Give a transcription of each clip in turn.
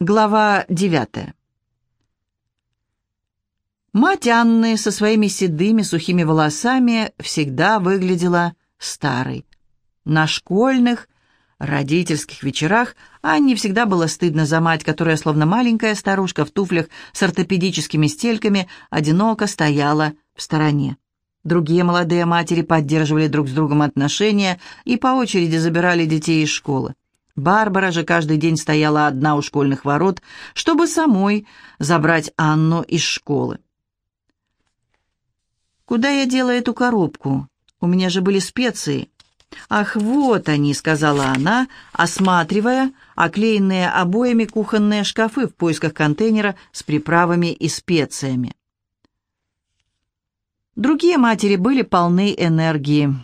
Глава девятая. Мать Анны со своими седыми сухими волосами всегда выглядела старой. На школьных, родительских вечерах Анне всегда было стыдно за мать, которая, словно маленькая старушка в туфлях с ортопедическими стельками, одиноко стояла в стороне. Другие молодые матери поддерживали друг с другом отношения и по очереди забирали детей из школы. Барбара же каждый день стояла одна у школьных ворот, чтобы самой забрать Анну из школы. «Куда я дела эту коробку? У меня же были специи». «Ах, вот они», — сказала она, осматривая оклеенные обоями кухонные шкафы в поисках контейнера с приправами и специями. Другие матери были полны энергии.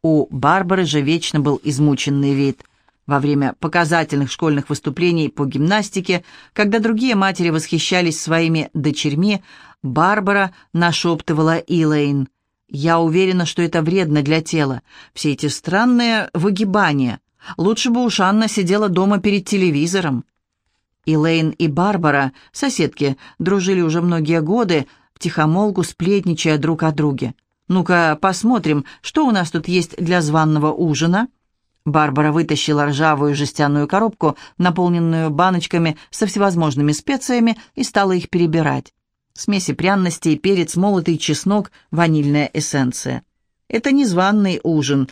У Барбары же вечно был измученный вид — во время показательных школьных выступлений по гимнастике, когда другие матери восхищались своими дочерьми, Барбара нашептывала Илэйн. «Я уверена, что это вредно для тела. Все эти странные выгибания. Лучше бы уж Анна сидела дома перед телевизором». Илэйн и Барбара, соседки, дружили уже многие годы, втихомолку сплетничая друг о друге. «Ну-ка, посмотрим, что у нас тут есть для званного ужина?» Барбара вытащила ржавую жестяную коробку, наполненную баночками со всевозможными специями, и стала их перебирать. Смеси пряностей, перец, молотый чеснок, ванильная эссенция. «Это не званный ужин.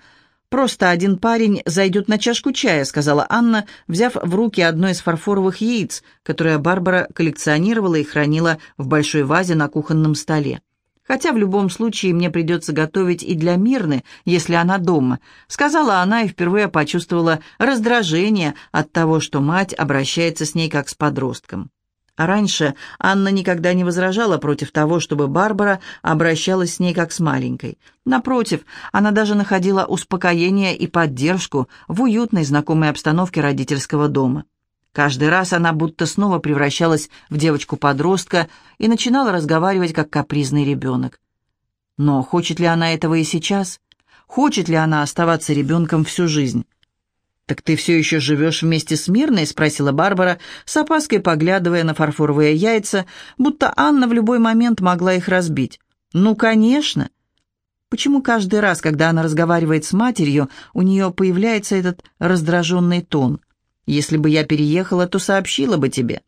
Просто один парень зайдет на чашку чая», — сказала Анна, взяв в руки одно из фарфоровых яиц, которое Барбара коллекционировала и хранила в большой вазе на кухонном столе. Хотя в любом случае мне придется готовить и для Мирны, если она дома», — сказала она и впервые почувствовала раздражение от того, что мать обращается с ней как с подростком. А раньше Анна никогда не возражала против того, чтобы Барбара обращалась с ней как с маленькой. Напротив, она даже находила успокоение и поддержку в уютной знакомой обстановке родительского дома. Каждый раз она будто снова превращалась в девочку-подростка и начинала разговаривать как капризный ребенок. Но хочет ли она этого и сейчас? Хочет ли она оставаться ребенком всю жизнь? «Так ты все еще живешь вместе с Мирной?» — спросила Барбара, с опаской поглядывая на фарфоровые яйца, будто Анна в любой момент могла их разбить. «Ну, конечно!» Почему каждый раз, когда она разговаривает с матерью, у нее появляется этот раздраженный тон — если бы я переехала, то сообщила бы тебе».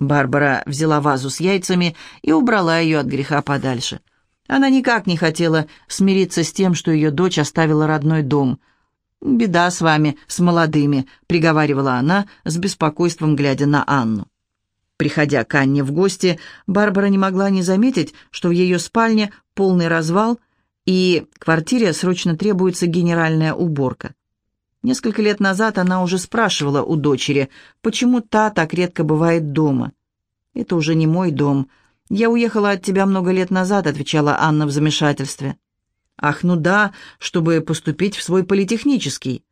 Барбара взяла вазу с яйцами и убрала ее от греха подальше. Она никак не хотела смириться с тем, что ее дочь оставила родной дом. «Беда с вами, с молодыми», — приговаривала она, с беспокойством глядя на Анну. Приходя к Анне в гости, Барбара не могла не заметить, что в ее спальне полный развал, и квартире срочно требуется генеральная уборка. Несколько лет назад она уже спрашивала у дочери, почему та так редко бывает дома. «Это уже не мой дом. Я уехала от тебя много лет назад», — отвечала Анна в замешательстве. «Ах, ну да, чтобы поступить в свой политехнический.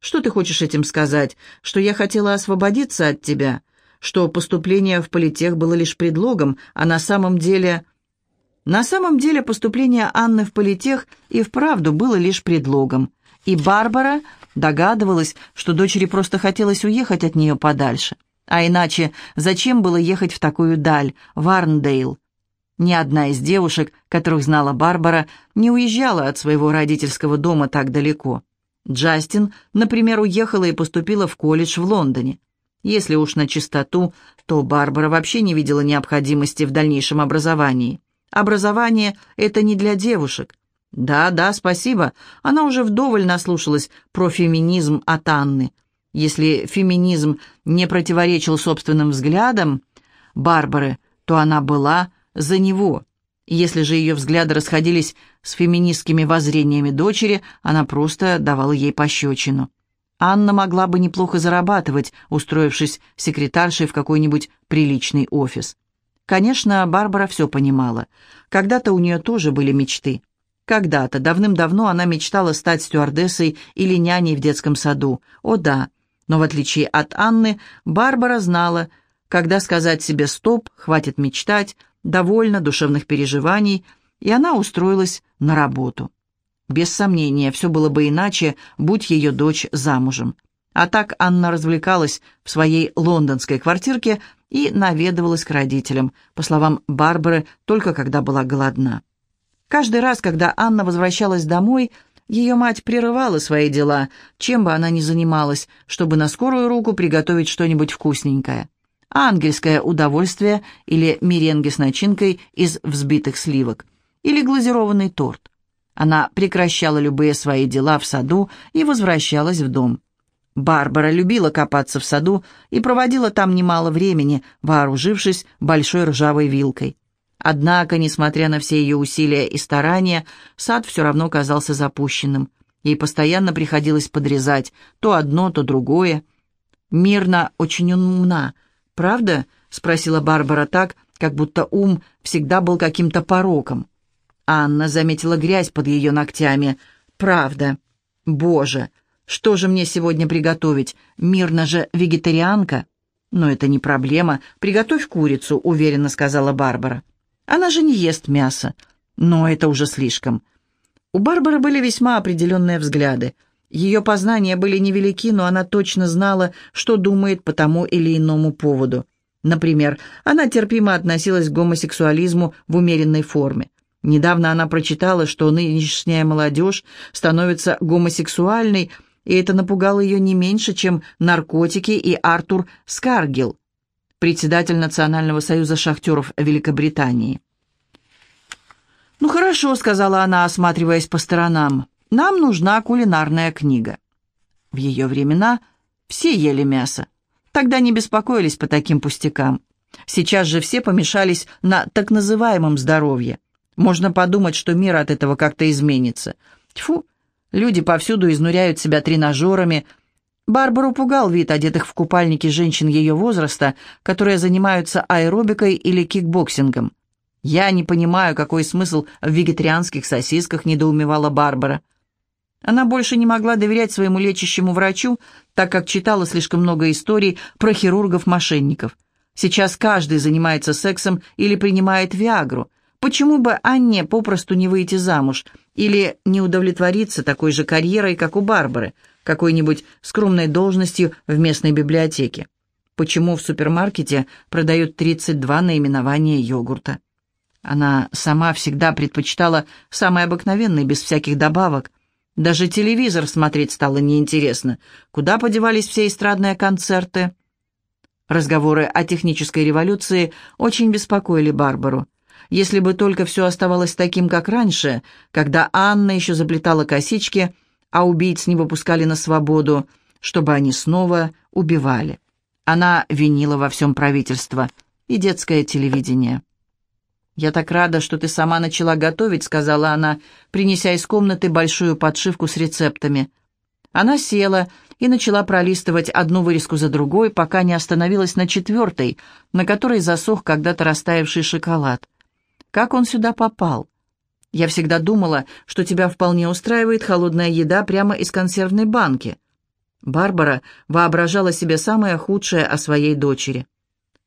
Что ты хочешь этим сказать? Что я хотела освободиться от тебя? Что поступление в политех было лишь предлогом, а на самом деле...» На самом деле поступление Анны в политех и вправду было лишь предлогом, и Барбара Догадывалась, что дочери просто хотелось уехать от нее подальше. А иначе зачем было ехать в такую даль, в Арндейл? Ни одна из девушек, которых знала Барбара, не уезжала от своего родительского дома так далеко. Джастин, например, уехала и поступила в колледж в Лондоне. Если уж на чистоту, то Барбара вообще не видела необходимости в дальнейшем образовании. Образование — это не для девушек. Да, да, спасибо. Она уже вдоволь наслушалась про феминизм от Анны. Если феминизм не противоречил собственным взглядам Барбары, то она была за него. Если же ее взгляды расходились с феминистскими воззрениями дочери, она просто давала ей пощечину. Анна могла бы неплохо зарабатывать, устроившись секретаршей в какой-нибудь приличный офис. Конечно, Барбара все понимала. Когда-то у нее тоже были мечты. Когда-то, давным-давно, она мечтала стать стюардессой или няней в детском саду. О да, но в отличие от Анны, Барбара знала, когда сказать себе «стоп», «хватит мечтать», «довольно душевных переживаний», и она устроилась на работу. Без сомнения, все было бы иначе, будь ее дочь замужем. А так Анна развлекалась в своей лондонской квартирке и наведывалась к родителям, по словам Барбары, только когда была голодна. Каждый раз, когда Анна возвращалась домой, ее мать прерывала свои дела, чем бы она ни занималась, чтобы на скорую руку приготовить что-нибудь вкусненькое. Ангельское удовольствие или меренги с начинкой из взбитых сливок, или глазированный торт. Она прекращала любые свои дела в саду и возвращалась в дом. Барбара любила копаться в саду и проводила там немало времени, вооружившись большой ржавой вилкой. Однако, несмотря на все ее усилия и старания, сад все равно казался запущенным. Ей постоянно приходилось подрезать то одно, то другое. Мирно очень умна, правда?» — спросила Барбара так, как будто ум всегда был каким-то пороком. Анна заметила грязь под ее ногтями. «Правда. Боже, что же мне сегодня приготовить? Мирно же вегетарианка». «Но это не проблема. Приготовь курицу», — уверенно сказала Барбара. «Она же не ест мясо». «Но это уже слишком». У Барбары были весьма определенные взгляды. Ее познания были невелики, но она точно знала, что думает по тому или иному поводу. Например, она терпимо относилась к гомосексуализму в умеренной форме. Недавно она прочитала, что нынешняя молодежь становится гомосексуальной, и это напугало ее не меньше, чем наркотики и Артур Скаргил, председатель Национального союза шахтеров Великобритании. «Ну хорошо», — сказала она, осматриваясь по сторонам, — «нам нужна кулинарная книга». В ее времена все ели мясо. Тогда не беспокоились по таким пустякам. Сейчас же все помешались на так называемом здоровье. Можно подумать, что мир от этого как-то изменится. Тьфу, люди повсюду изнуряют себя тренажерами. Барбару пугал вид одетых в купальники женщин ее возраста, которые занимаются аэробикой или кикбоксингом. «Я не понимаю, какой смысл в вегетарианских сосисках», — недоумевала Барбара. Она больше не могла доверять своему лечащему врачу, так как читала слишком много историй про хирургов-мошенников. Сейчас каждый занимается сексом или принимает Виагру — Почему бы Анне попросту не выйти замуж или не удовлетвориться такой же карьерой, как у Барбары, какой-нибудь скромной должностью в местной библиотеке? Почему в супермаркете продают 32 наименования йогурта? Она сама всегда предпочитала самый обыкновенный, без всяких добавок. Даже телевизор смотреть стало неинтересно. Куда подевались все эстрадные концерты? Разговоры о технической революции очень беспокоили Барбару. Если бы только все оставалось таким, как раньше, когда Анна еще заплетала косички, а убийц не выпускали на свободу, чтобы они снова убивали. Она винила во всем правительство и детское телевидение. «Я так рада, что ты сама начала готовить», — сказала она, принеся из комнаты большую подшивку с рецептами. Она села и начала пролистывать одну вырезку за другой, пока не остановилась на четвертой, на которой засох когда-то растаявший шоколад. Как он сюда попал? Я всегда думала, что тебя вполне устраивает холодная еда прямо из консервной банки. Барбара воображала себе самое худшее о своей дочери.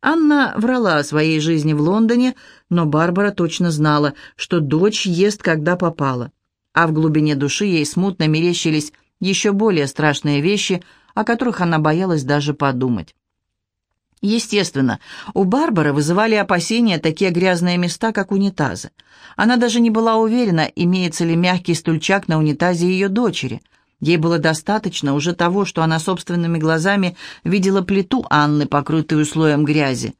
Анна врала о своей жизни в Лондоне, но Барбара точно знала, что дочь ест, когда попала. А в глубине души ей смутно мерещились еще более страшные вещи, о которых она боялась даже подумать. Естественно, у Барбары вызывали опасения такие грязные места, как унитазы. Она даже не была уверена, имеется ли мягкий стульчак на унитазе ее дочери. Ей было достаточно уже того, что она собственными глазами видела плиту Анны, покрытую слоем грязи.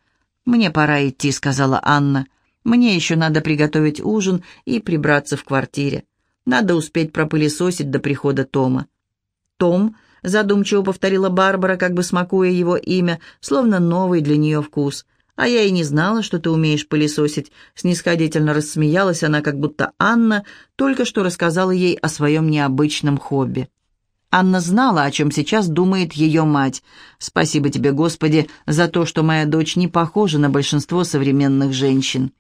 «Мне пора идти», — сказала Анна. «Мне еще надо приготовить ужин и прибраться в квартире. Надо успеть пропылесосить до прихода Тома». Том задумчиво повторила Барбара, как бы смакуя его имя, словно новый для нее вкус. «А я и не знала, что ты умеешь пылесосить», — снисходительно рассмеялась она, как будто Анна только что рассказала ей о своем необычном хобби. Анна знала, о чем сейчас думает ее мать. «Спасибо тебе, Господи, за то, что моя дочь не похожа на большинство современных женщин,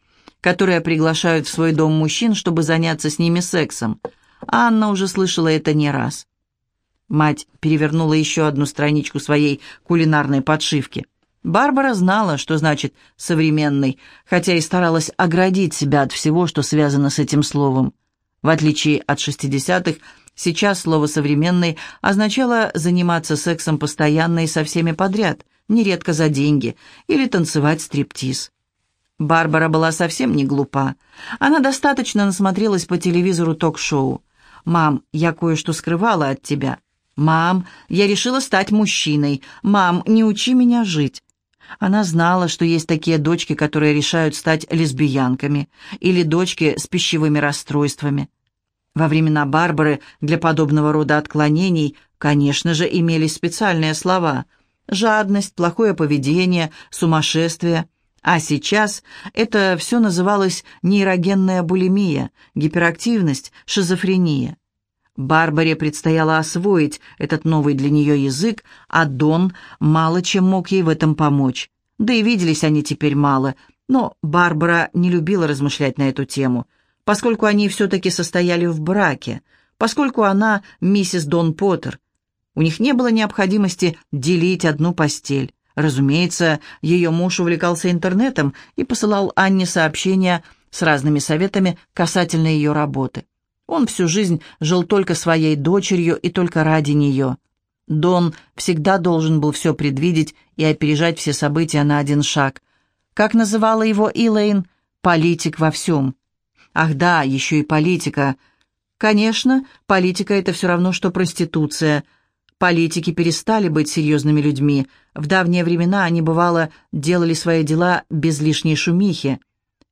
которые приглашают в свой дом мужчин, чтобы заняться с ними сексом». Анна уже слышала это не раз. Мать перевернула еще одну страничку своей кулинарной подшивки. Барбара знала, что значит «современный», хотя и старалась оградить себя от всего, что связано с этим словом. В отличие от шестидесятых, Сейчас слово «современный» означало заниматься сексом постоянно и со всеми подряд, нередко за деньги, или танцевать стриптиз. Барбара была совсем не глупа. Она достаточно насмотрелась по телевизору ток-шоу. «Мам, я кое-что скрывала от тебя». «Мам, я решила стать мужчиной. Мам, не учи меня жить». Она знала, что есть такие дочки, которые решают стать лесбиянками, или дочки с пищевыми расстройствами. Во времена Барбары для подобного рода отклонений, конечно же, имелись специальные слова «жадность», «плохое поведение», «сумасшествие». А сейчас это все называлось нейрогенная булимия, гиперактивность, шизофрения. Барбаре предстояло освоить этот новый для нее язык, а Дон мало чем мог ей в этом помочь. Да и виделись они теперь мало, но Барбара не любила размышлять на эту тему, поскольку они все-таки состояли в браке, поскольку она миссис Дон Поттер. У них не было необходимости делить одну постель. Разумеется, ее муж увлекался интернетом и посылал Анне сообщения с разными советами касательно ее работы. Он всю жизнь жил только своей дочерью и только ради нее. Дон всегда должен был все предвидеть и опережать все события на один шаг. Как называла его Илэйн, политик во всем. Ах да, еще и политика. Конечно, политика — это все равно, что проституция — Политики перестали быть серьезными людьми. В давние времена они, бывало, делали свои дела без лишней шумихи.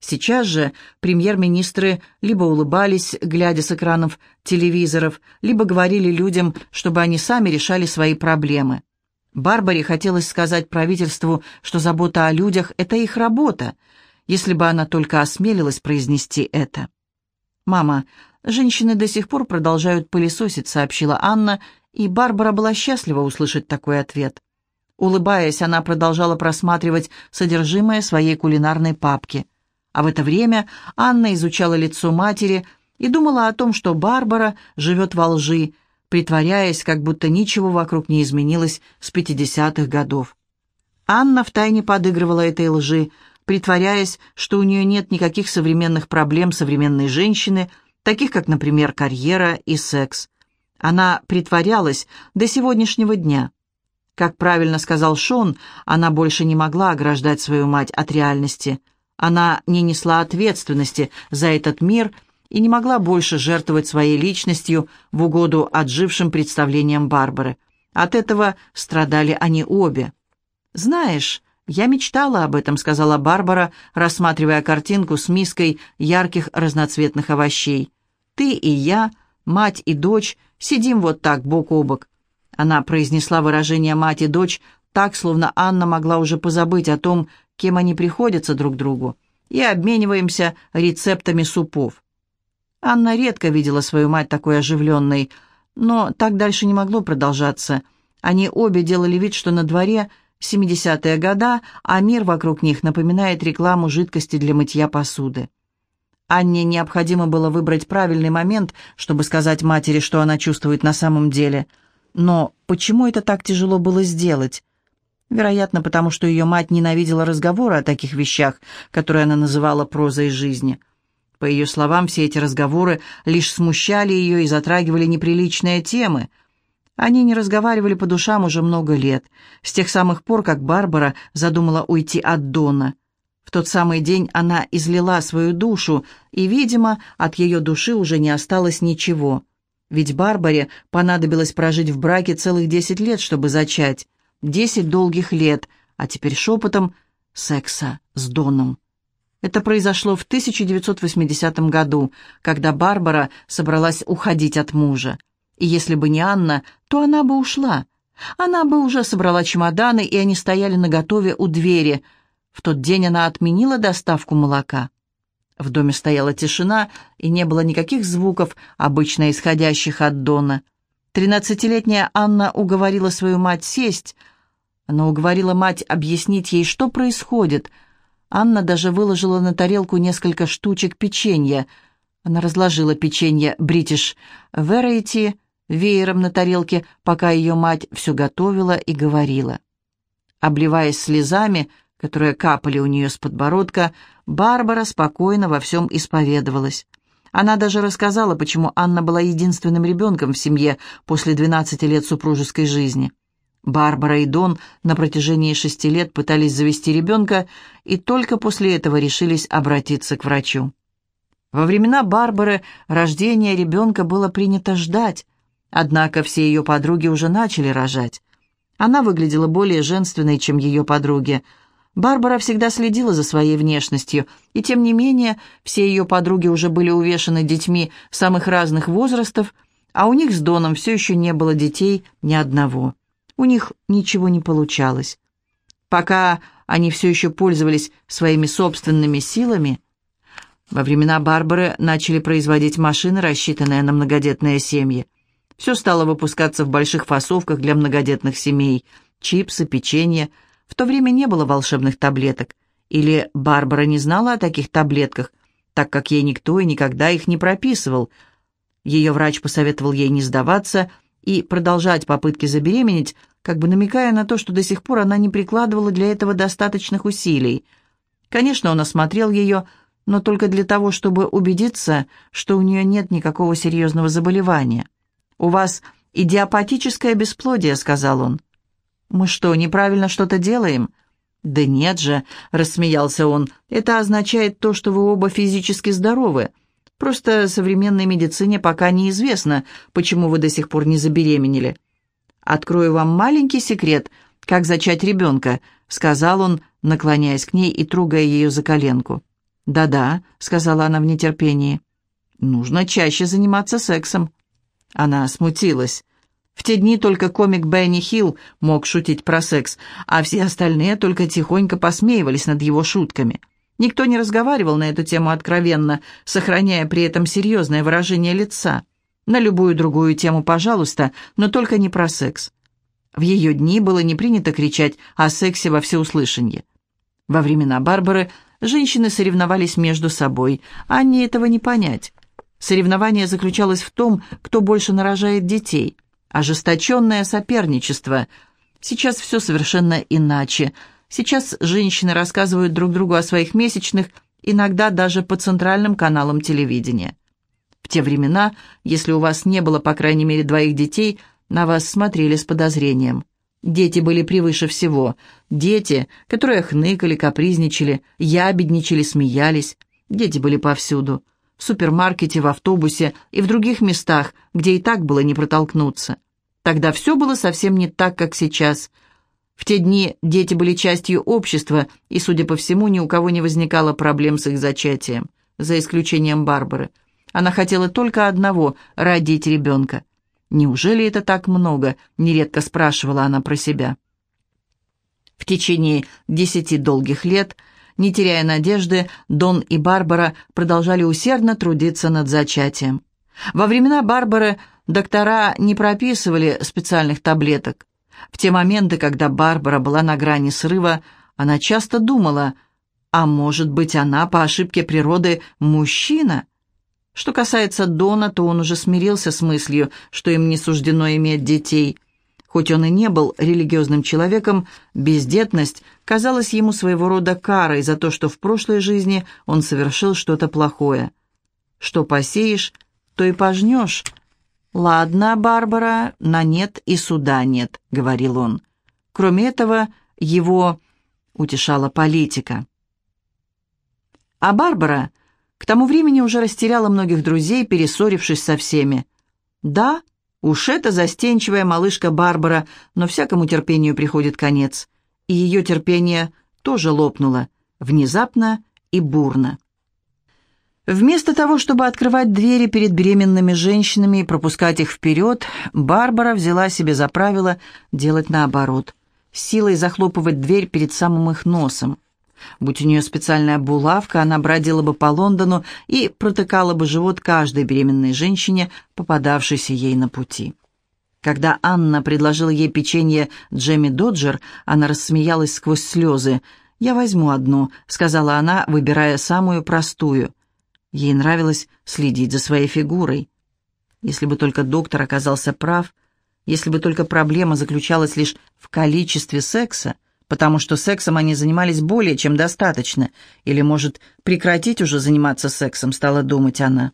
Сейчас же премьер-министры либо улыбались, глядя с экранов телевизоров, либо говорили людям, чтобы они сами решали свои проблемы. Барбаре хотелось сказать правительству, что забота о людях – это их работа, если бы она только осмелилась произнести это. «Мама, женщины до сих пор продолжают пылесосить», — сообщила Анна и Барбара была счастлива услышать такой ответ. Улыбаясь, она продолжала просматривать содержимое своей кулинарной папки. А в это время Анна изучала лицо матери и думала о том, что Барбара живет во лжи, притворяясь, как будто ничего вокруг не изменилось с 50-х годов. Анна втайне подыгрывала этой лжи, притворяясь, что у нее нет никаких современных проблем современной женщины, таких как, например, карьера и секс. Она притворялась до сегодняшнего дня. Как правильно сказал Шон, она больше не могла ограждать свою мать от реальности. Она не несла ответственности за этот мир и не могла больше жертвовать своей личностью в угоду отжившим представлениям Барбары. От этого страдали они обе. «Знаешь, я мечтала об этом», — сказала Барбара, рассматривая картинку с миской ярких разноцветных овощей. «Ты и я, мать и дочь, Сидим вот так, бок о бок». Она произнесла выражение «мать и дочь» так, словно Анна могла уже позабыть о том, кем они приходятся друг другу, и обмениваемся рецептами супов. Анна редко видела свою мать такой оживленной, но так дальше не могло продолжаться. Они обе делали вид, что на дворе 70-е года, а мир вокруг них напоминает рекламу жидкости для мытья посуды. Анне необходимо было выбрать правильный момент, чтобы сказать матери, что она чувствует на самом деле. Но почему это так тяжело было сделать? Вероятно, потому что ее мать ненавидела разговоры о таких вещах, которые она называла прозой жизни. По ее словам, все эти разговоры лишь смущали ее и затрагивали неприличные темы. Они не разговаривали по душам уже много лет, с тех самых пор, как Барбара задумала уйти от Дона. В тот самый день она излила свою душу, и, видимо, от ее души уже не осталось ничего. Ведь Барбаре понадобилось прожить в браке целых десять лет, чтобы зачать. Десять долгих лет, а теперь шепотом секса с Доном. Это произошло в 1980 году, когда Барбара собралась уходить от мужа. И если бы не Анна, то она бы ушла. Она бы уже собрала чемоданы, и они стояли наготове у двери – в тот день она отменила доставку молока. В доме стояла тишина, и не было никаких звуков, обычно исходящих от Дона. Тринадцатилетняя Анна уговорила свою мать сесть. Она уговорила мать объяснить ей, что происходит. Анна даже выложила на тарелку несколько штучек печенья. Она разложила печенье «Бритиш Верейти» веером на тарелке, пока ее мать все готовила и говорила. Обливаясь слезами, которые капали у нее с подбородка, Барбара спокойно во всем исповедовалась. Она даже рассказала, почему Анна была единственным ребенком в семье после 12 лет супружеской жизни. Барбара и Дон на протяжении шести лет пытались завести ребенка и только после этого решились обратиться к врачу. Во времена Барбары рождение ребенка было принято ждать, однако все ее подруги уже начали рожать. Она выглядела более женственной, чем ее подруги. Барбара всегда следила за своей внешностью, и тем не менее все ее подруги уже были увешаны детьми самых разных возрастов, а у них с Доном все еще не было детей ни одного. У них ничего не получалось. Пока они все еще пользовались своими собственными силами, во времена Барбары начали производить машины, рассчитанные на многодетные семьи. Все стало выпускаться в больших фасовках для многодетных семей. Чипсы, печенье. В то время не было волшебных таблеток. Или Барбара не знала о таких таблетках, так как ей никто и никогда их не прописывал. Ее врач посоветовал ей не сдаваться и продолжать попытки забеременеть, как бы намекая на то, что до сих пор она не прикладывала для этого достаточных усилий. Конечно, он осмотрел ее, но только для того, чтобы убедиться, что у нее нет никакого серьезного заболевания. «У вас идиопатическое бесплодие», — сказал он. «Мы что, неправильно что-то делаем?» «Да нет же», — рассмеялся он, — «это означает то, что вы оба физически здоровы. Просто современной медицине пока неизвестно, почему вы до сих пор не забеременели». «Открою вам маленький секрет, как зачать ребенка», — сказал он, наклоняясь к ней и трогая ее за коленку. «Да-да», — сказала она в нетерпении. «Нужно чаще заниматься сексом». Она смутилась. В те дни только комик Бенни Хилл мог шутить про секс, а все остальные только тихонько посмеивались над его шутками. Никто не разговаривал на эту тему откровенно, сохраняя при этом серьезное выражение лица. На любую другую тему, пожалуйста, но только не про секс. В ее дни было не принято кричать о сексе во всеуслышание. Во времена Барбары женщины соревновались между собой, а не этого не понять. Соревнование заключалось в том, кто больше нарожает детей. Ожесточенное соперничество. Сейчас все совершенно иначе. Сейчас женщины рассказывают друг другу о своих месячных, иногда даже по центральным каналам телевидения. В те времена, если у вас не было, по крайней мере, двоих детей, на вас смотрели с подозрением. Дети были превыше всего. Дети, которые хныкали, капризничали, ябедничали, смеялись. Дети были повсюду. В супермаркете, в автобусе и в других местах, где и так было не протолкнуться. Тогда все было совсем не так, как сейчас. В те дни дети были частью общества, и, судя по всему, ни у кого не возникало проблем с их зачатием, за исключением Барбары. Она хотела только одного – родить ребенка. «Неужели это так много?» — нередко спрашивала она про себя. В течение десяти долгих лет, не теряя надежды, Дон и Барбара продолжали усердно трудиться над зачатием. Во времена Барбары доктора не прописывали специальных таблеток. В те моменты, когда Барбара была на грани срыва, она часто думала, а может быть она по ошибке природы мужчина? Что касается Дона, то он уже смирился с мыслью, что им не суждено иметь детей. Хоть он и не был религиозным человеком, бездетность казалась ему своего рода карой за то, что в прошлой жизни он совершил что-то плохое. Что посеешь, то и пожнешь. «Ладно, Барбара, на нет и суда нет», — говорил он. Кроме этого, его утешала политика. А Барбара к тому времени уже растеряла многих друзей, перессорившись со всеми. Да, уж эта застенчивая малышка Барбара, но всякому терпению приходит конец. И ее терпение тоже лопнуло, внезапно и бурно. Вместо того, чтобы открывать двери перед беременными женщинами и пропускать их вперед, Барбара взяла себе за правило делать наоборот, силой захлопывать дверь перед самым их носом. Будь у нее специальная булавка, она бродила бы по Лондону и протыкала бы живот каждой беременной женщине, попадавшейся ей на пути. Когда Анна предложила ей печенье Джемми Доджер, она рассмеялась сквозь слезы. «Я возьму одну», — сказала она, выбирая самую простую. Ей нравилось следить за своей фигурой. Если бы только доктор оказался прав, если бы только проблема заключалась лишь в количестве секса, потому что сексом они занимались более чем достаточно, или, может, прекратить уже заниматься сексом, стала думать она.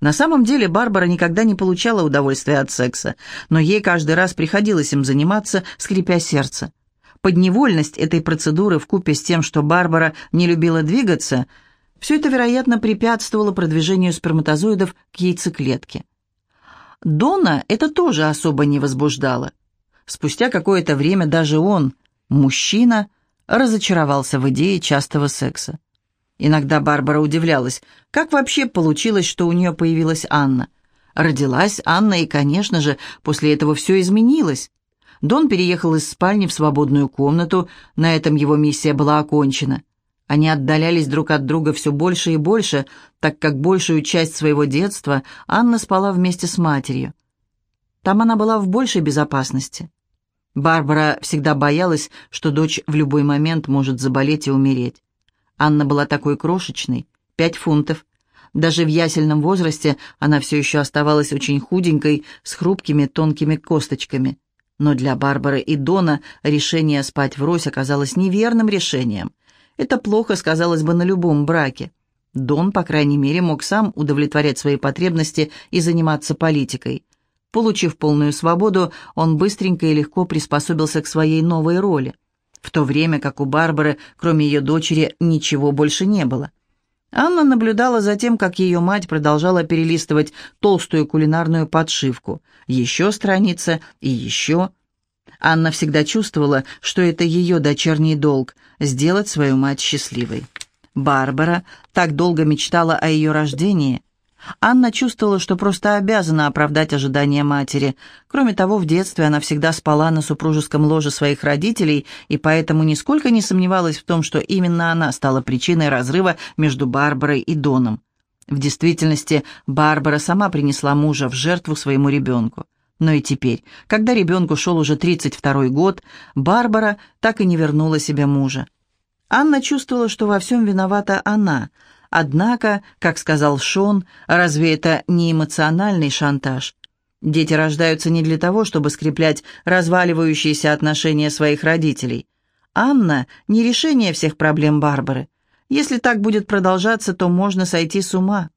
На самом деле Барбара никогда не получала удовольствия от секса, но ей каждый раз приходилось им заниматься, скрипя сердце. Подневольность этой процедуры вкупе с тем, что Барбара не любила двигаться, все это, вероятно, препятствовало продвижению сперматозоидов к яйцеклетке. Дона это тоже особо не возбуждало. Спустя какое-то время даже он, мужчина, разочаровался в идее частого секса. Иногда Барбара удивлялась, как вообще получилось, что у нее появилась Анна. Родилась Анна, и, конечно же, после этого все изменилось. Дон переехал из спальни в свободную комнату, на этом его миссия была окончена. Они отдалялись друг от друга все больше и больше, так как большую часть своего детства Анна спала вместе с матерью. Там она была в большей безопасности. Барбара всегда боялась, что дочь в любой момент может заболеть и умереть. Анна была такой крошечной, пять фунтов. Даже в ясельном возрасте она все еще оставалась очень худенькой, с хрупкими тонкими косточками. Но для Барбары и Дона решение спать врозь оказалось неверным решением. Это плохо сказалось бы на любом браке. Дон, по крайней мере, мог сам удовлетворять свои потребности и заниматься политикой. Получив полную свободу, он быстренько и легко приспособился к своей новой роли в то время как у Барбары, кроме ее дочери, ничего больше не было. Анна наблюдала за тем, как ее мать продолжала перелистывать толстую кулинарную подшивку. Еще страница и еще. Анна всегда чувствовала, что это ее дочерний долг – сделать свою мать счастливой. Барбара так долго мечтала о ее рождении – Анна чувствовала, что просто обязана оправдать ожидания матери. Кроме того, в детстве она всегда спала на супружеском ложе своих родителей, и поэтому нисколько не сомневалась в том, что именно она стала причиной разрыва между Барбарой и Доном. В действительности, Барбара сама принесла мужа в жертву своему ребенку. Но и теперь, когда ребенку шел уже 32-й год, Барбара так и не вернула себе мужа. Анна чувствовала, что во всем виновата она – Однако, как сказал Шон, разве это не эмоциональный шантаж? Дети рождаются не для того, чтобы скреплять разваливающиеся отношения своих родителей. Анна – не решение всех проблем Барбары. Если так будет продолжаться, то можно сойти с ума.